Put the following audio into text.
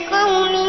لقوم